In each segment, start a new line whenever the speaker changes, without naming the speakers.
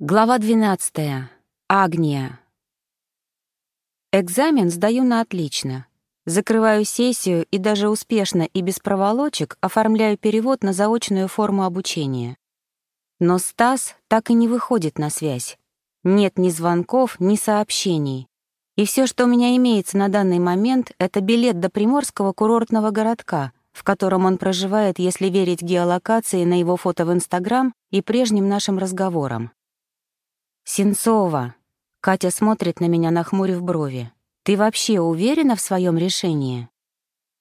Глава 12. Агния. Экзамен сдаю на отлично. Закрываю сессию и даже успешно и без проволочек оформляю перевод на заочную форму обучения. Но Стас так и не выходит на связь. Нет ни звонков, ни сообщений. И все, что у меня имеется на данный момент, это билет до приморского курортного городка, в котором он проживает, если верить геолокации на его фото в Инстаграм и прежним нашим разговорам. «Сенцова!» Катя смотрит на меня, нахмурив брови. «Ты вообще уверена в своем решении?»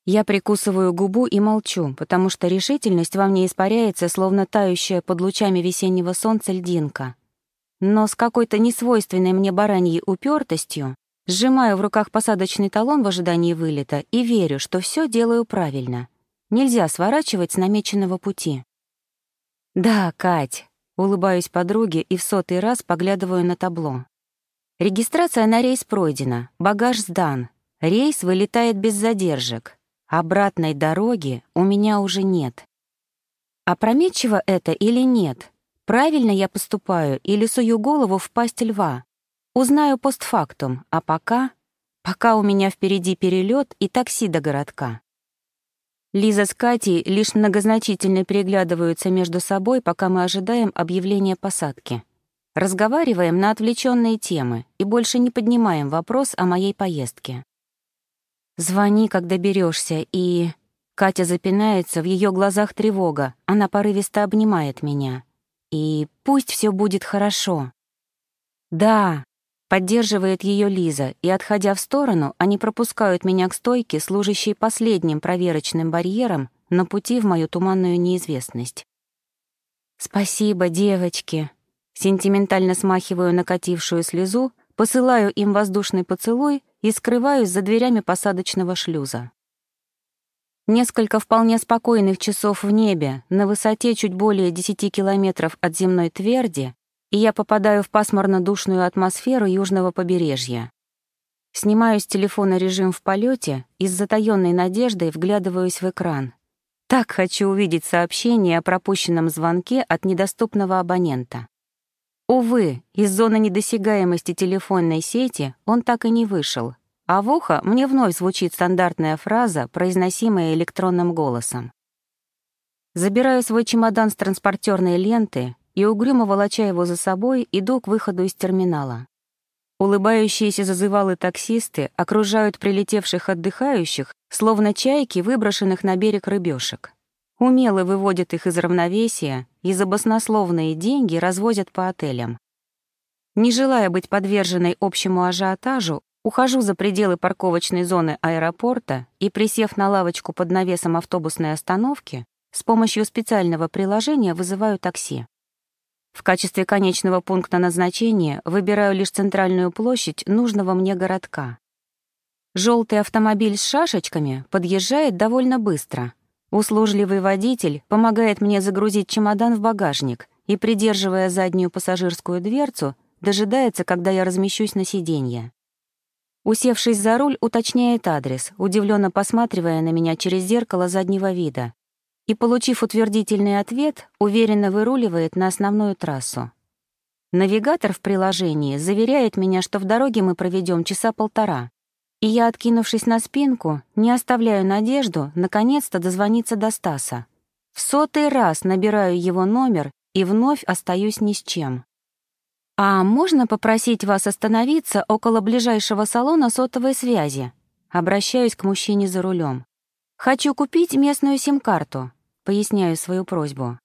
Я прикусываю губу и молчу, потому что решительность во мне испаряется, словно тающая под лучами весеннего солнца льдинка. Но с какой-то несвойственной мне бараньей упертостью сжимаю в руках посадочный талон в ожидании вылета и верю, что все делаю правильно. Нельзя сворачивать с намеченного пути. «Да, Кать, Улыбаюсь подруге и в сотый раз поглядываю на табло. Регистрация на рейс пройдена, багаж сдан. Рейс вылетает без задержек. Обратной дороги у меня уже нет. Опрометчиво это или нет? Правильно я поступаю или сую голову в пасть льва? Узнаю постфактум, а пока... Пока у меня впереди перелет и такси до городка. Лиза с Катей лишь многозначительно переглядываются между собой, пока мы ожидаем объявления посадки. Разговариваем на отвлеченные темы и больше не поднимаем вопрос о моей поездке. «Звони, когда доберешься, и...» Катя запинается, в ее глазах тревога, она порывисто обнимает меня. «И пусть все будет хорошо». «Да», Поддерживает ее Лиза, и, отходя в сторону, они пропускают меня к стойке, служащей последним проверочным барьером на пути в мою туманную неизвестность. «Спасибо, девочки!» Сентиментально смахиваю накатившую слезу, посылаю им воздушный поцелуй и скрываюсь за дверями посадочного шлюза. Несколько вполне спокойных часов в небе, на высоте чуть более 10 километров от земной тверди, и я попадаю в пасмурно-душную атмосферу южного побережья. Снимаю с телефона режим в полете и с затаённой надеждой вглядываюсь в экран. Так хочу увидеть сообщение о пропущенном звонке от недоступного абонента. Увы, из зоны недосягаемости телефонной сети он так и не вышел, а в ухо мне вновь звучит стандартная фраза, произносимая электронным голосом. Забираю свой чемодан с транспортерной ленты и, угрюмо волоча его за собой, иду к выходу из терминала. Улыбающиеся зазывалы таксисты окружают прилетевших отдыхающих, словно чайки, выброшенных на берег рыбешек. Умело выводят их из равновесия и за баснословные деньги развозят по отелям. Не желая быть подверженной общему ажиотажу, ухожу за пределы парковочной зоны аэропорта и, присев на лавочку под навесом автобусной остановки, с помощью специального приложения вызываю такси. В качестве конечного пункта назначения выбираю лишь центральную площадь нужного мне городка. Желтый автомобиль с шашечками подъезжает довольно быстро. Услужливый водитель помогает мне загрузить чемодан в багажник и, придерживая заднюю пассажирскую дверцу, дожидается, когда я размещусь на сиденье. Усевшись за руль, уточняет адрес, удивленно посматривая на меня через зеркало заднего вида, и, получив утвердительный ответ, уверенно выруливает на основную трассу. Навигатор в приложении заверяет меня, что в дороге мы проведем часа полтора, и я, откинувшись на спинку, не оставляю надежду наконец-то дозвониться до Стаса. В сотый раз набираю его номер и вновь остаюсь ни с чем. «А можно попросить вас остановиться около ближайшего салона сотовой связи?» Обращаюсь к мужчине за рулем. «Хочу купить местную сим-карту», — поясняю свою просьбу.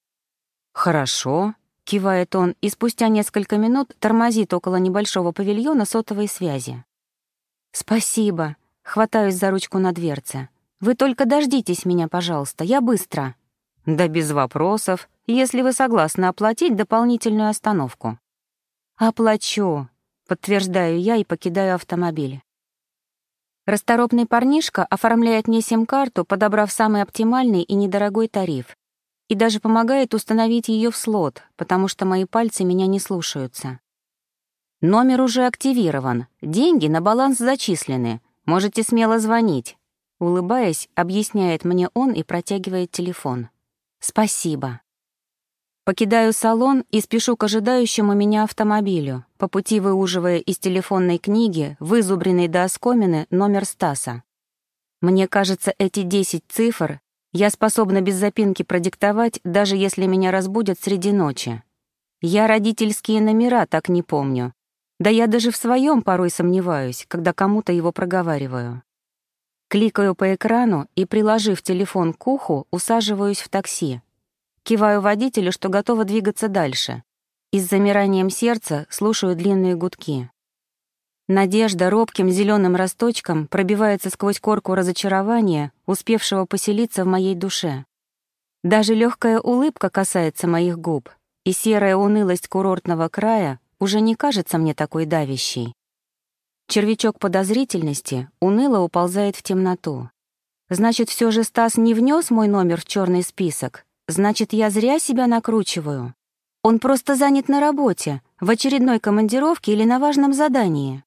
«Хорошо», — кивает он, и спустя несколько минут тормозит около небольшого павильона сотовой связи. «Спасибо», — хватаюсь за ручку на дверце. «Вы только дождитесь меня, пожалуйста, я быстро». «Да без вопросов, если вы согласны оплатить дополнительную остановку». «Оплачу», — подтверждаю я и покидаю автомобиль. Расторопный парнишка оформляет мне сим-карту, подобрав самый оптимальный и недорогой тариф. И даже помогает установить ее в слот, потому что мои пальцы меня не слушаются. Номер уже активирован, деньги на баланс зачислены, можете смело звонить. Улыбаясь, объясняет мне он и протягивает телефон. Спасибо. Покидаю салон и спешу к ожидающему меня автомобилю, по пути выуживая из телефонной книги, вызубренный до оскомины, номер Стаса. Мне кажется, эти 10 цифр я способна без запинки продиктовать, даже если меня разбудят среди ночи. Я родительские номера так не помню. Да я даже в своем порой сомневаюсь, когда кому-то его проговариваю. Кликаю по экрану и, приложив телефон к уху, усаживаюсь в такси. Киваю водителю, что готова двигаться дальше. И с замиранием сердца слушаю длинные гудки. Надежда робким зеленым росточком пробивается сквозь корку разочарования, успевшего поселиться в моей душе. Даже легкая улыбка касается моих губ, и серая унылость курортного края уже не кажется мне такой давящей. Червячок подозрительности уныло уползает в темноту. Значит, все же Стас не внес мой номер в черный список, Значит, я зря себя накручиваю. Он просто занят на работе, в очередной командировке или на важном задании.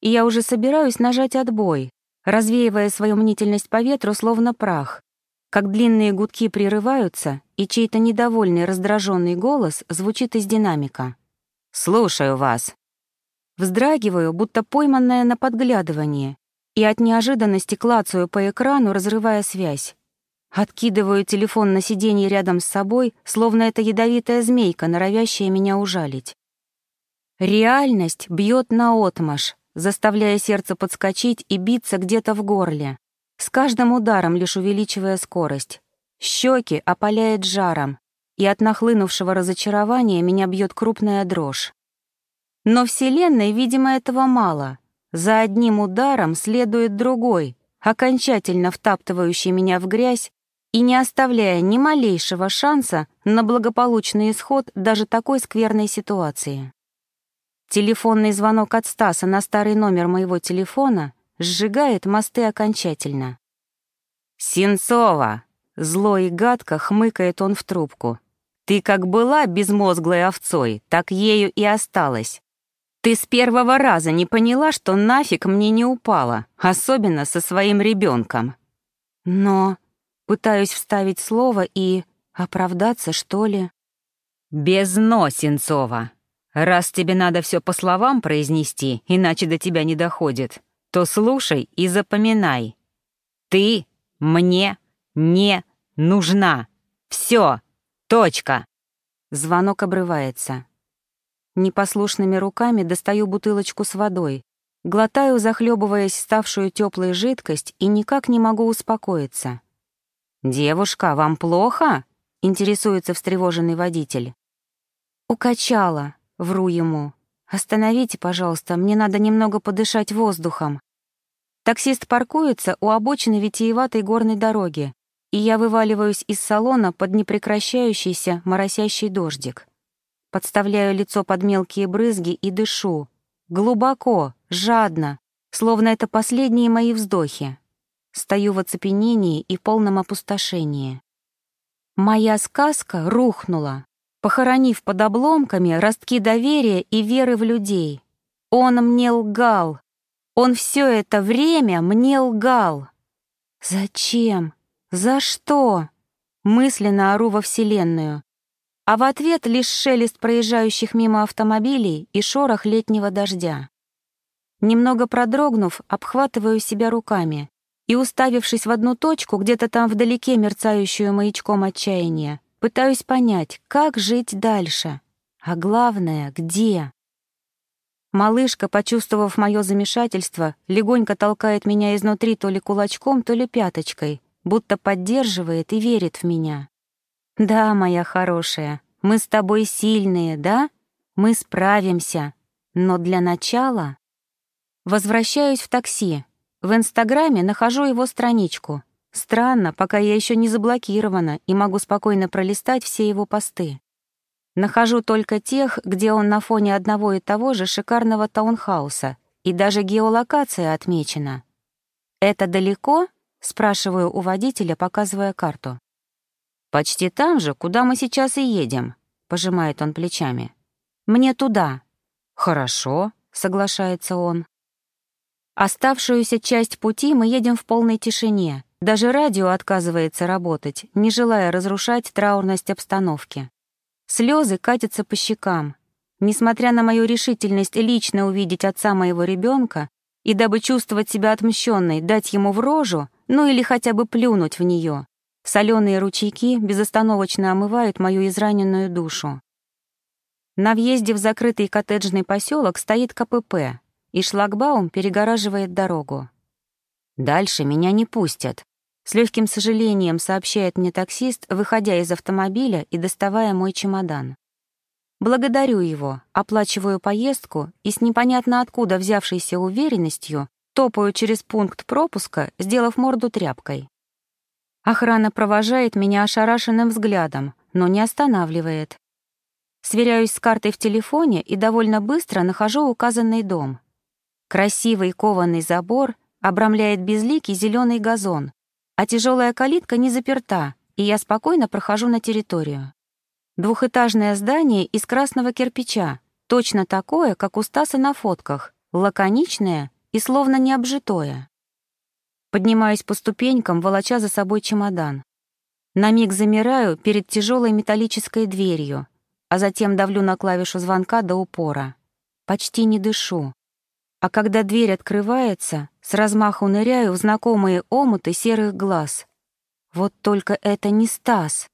И я уже собираюсь нажать отбой, развеивая свою мнительность по ветру, словно прах, как длинные гудки прерываются, и чей-то недовольный, раздраженный голос звучит из динамика. «Слушаю вас». Вздрагиваю, будто пойманная на подглядывание, и от неожиданности клацаю по экрану, разрывая связь. Откидываю телефон на сиденье рядом с собой, словно это ядовитая змейка, норовящая меня ужалить. Реальность бьет наотмашь, заставляя сердце подскочить и биться где-то в горле, с каждым ударом лишь увеличивая скорость. Щеки опаляет жаром, и от нахлынувшего разочарования меня бьет крупная дрожь. Но Вселенной, видимо, этого мало. За одним ударом следует другой, окончательно втаптывающий меня в грязь и не оставляя ни малейшего шанса на благополучный исход даже такой скверной ситуации. Телефонный звонок от Стаса на старый номер моего телефона сжигает мосты окончательно. «Сенцова!» — зло и гадко хмыкает он в трубку. «Ты как была безмозглой овцой, так ею и осталась. Ты с первого раза не поняла, что нафиг мне не упала, особенно со своим ребенком. Но Пытаюсь вставить слово и... оправдаться, что ли? «Без но, Сенцова. Раз тебе надо все по словам произнести, иначе до тебя не доходит, то слушай и запоминай. Ты мне не нужна. Все. Точка». Звонок обрывается. Непослушными руками достаю бутылочку с водой, глотаю, захлебываясь ставшую теплой жидкость, и никак не могу успокоиться. «Девушка, вам плохо?» — интересуется встревоженный водитель. «Укачала», — вру ему. «Остановите, пожалуйста, мне надо немного подышать воздухом». Таксист паркуется у обочины витиеватой горной дороги, и я вываливаюсь из салона под непрекращающийся моросящий дождик. Подставляю лицо под мелкие брызги и дышу. Глубоко, жадно, словно это последние мои вздохи. Стою в оцепенении и полном опустошении. Моя сказка рухнула, похоронив под обломками ростки доверия и веры в людей. Он мне лгал. Он все это время мне лгал. Зачем? За что? Мысленно ору во Вселенную. А в ответ лишь шелест проезжающих мимо автомобилей и шорох летнего дождя. Немного продрогнув, обхватываю себя руками и, уставившись в одну точку, где-то там вдалеке мерцающую маячком отчаяния, пытаюсь понять, как жить дальше. А главное, где? Малышка, почувствовав мое замешательство, легонько толкает меня изнутри то ли кулачком, то ли пяточкой, будто поддерживает и верит в меня. «Да, моя хорошая, мы с тобой сильные, да? Мы справимся. Но для начала...» Возвращаюсь в такси, в Инстаграме нахожу его страничку. Странно, пока я еще не заблокирована и могу спокойно пролистать все его посты. Нахожу только тех, где он на фоне одного и того же шикарного таунхауса, и даже геолокация отмечена. «Это далеко?» — спрашиваю у водителя, показывая карту. «Почти там же, куда мы сейчас и едем», — пожимает он плечами. «Мне туда». «Хорошо», — соглашается он. Оставшуюся часть пути мы едем в полной тишине. Даже радио отказывается работать, не желая разрушать траурность обстановки. Слезы катятся по щекам. Несмотря на мою решительность лично увидеть отца моего ребенка и дабы чувствовать себя отмщенной, дать ему в рожу, ну или хотя бы плюнуть в нее, соленые ручейки безостановочно омывают мою израненную душу. На въезде в закрытый коттеджный поселок стоит КПП, и шлагбаум перегораживает дорогу. Дальше меня не пустят. С легким сожалением сообщает мне таксист, выходя из автомобиля и доставая мой чемодан. Благодарю его, оплачиваю поездку и с непонятно откуда взявшейся уверенностью топаю через пункт пропуска, сделав морду тряпкой. Охрана провожает меня ошарашенным взглядом, но не останавливает. Сверяюсь с картой в телефоне и довольно быстро нахожу указанный дом. Красивый кованый забор обрамляет безликий зеленый газон, а тяжелая калитка не заперта, и я спокойно прохожу на территорию. Двухэтажное здание из красного кирпича, точно такое, как у Стаса на фотках, лаконичное и словно необжитое. Поднимаюсь по ступенькам, волоча за собой чемодан. На миг замираю перед тяжелой металлической дверью, а затем давлю на клавишу звонка до упора. Почти не дышу. А когда дверь открывается, с размаху ныряю в знакомые омуты серых глаз. Вот только это не Стас.